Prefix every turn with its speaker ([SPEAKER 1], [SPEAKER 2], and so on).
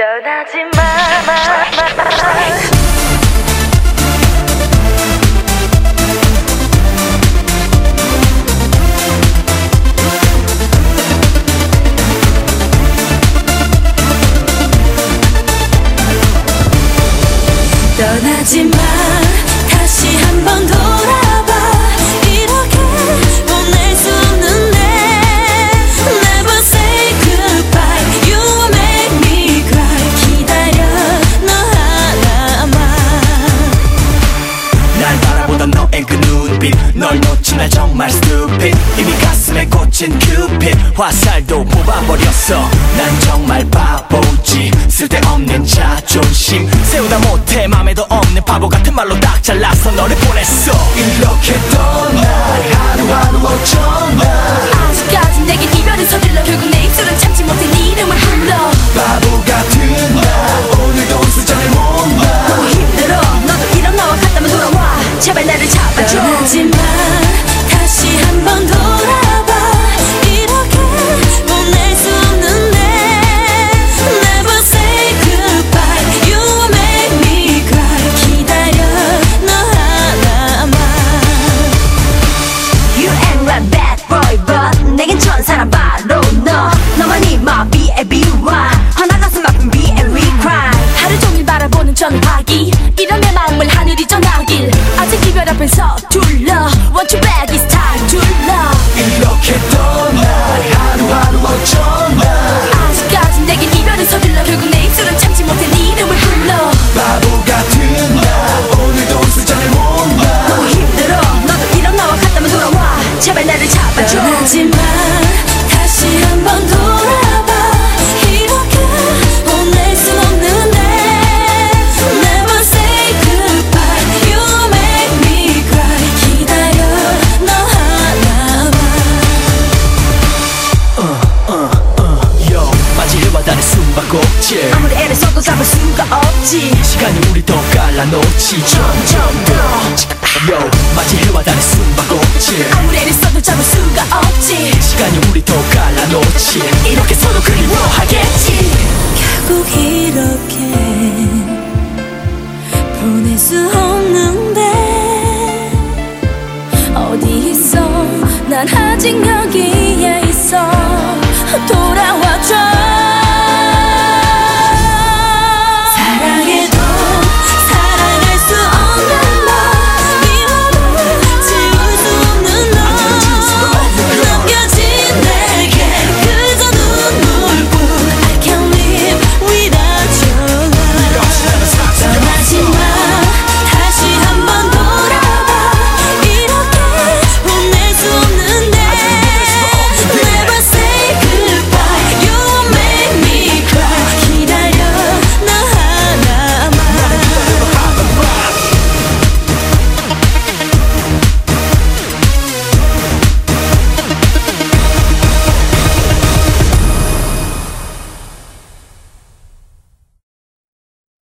[SPEAKER 1] 떠나지 마, 마, 마. 떠
[SPEAKER 2] 널 놓친 날 정말 stupid. 이미 가슴에 꽂힌 큐pit화살도 뽑아버렸어. 난 정말 바보지. 쓸데없는 자존심. 세우다 못해 맘에도 없는 바보 같은 말로 딱 잘라서 너를 보냈어. 이렇게 떠나
[SPEAKER 3] 제발
[SPEAKER 1] 나를 앞엔 서둘러. Want you back? It's time to love.
[SPEAKER 2] 이렇게 떠나 하루하루 어쩌나.
[SPEAKER 1] 아직까지 내겐 이별은 서둘러. 결국 내 입술은 참지 못해 네 이름을 불러.
[SPEAKER 2] 바보 같은 나 오늘도 수잔을 못나
[SPEAKER 3] 너무 힘들어. 너도 이런 나와 같다면 돌아와. 제발 나를 잡아줘.
[SPEAKER 1] 떠나지 마
[SPEAKER 3] 섞어 잡을 수가 없지.
[SPEAKER 2] 시간이 우리 더 갈라놓지. 점점 더 Yo 마치 해와 달의 숨바꼭질. 아무리
[SPEAKER 1] 써도 잡을 수가 없지.
[SPEAKER 2] 시간이 우리 더 갈라놓지. 이렇게 서로 그리워하겠지.
[SPEAKER 1] 결국 이렇게 보낼 수 없는데 어디 있어? 난 아직 여기에 있어.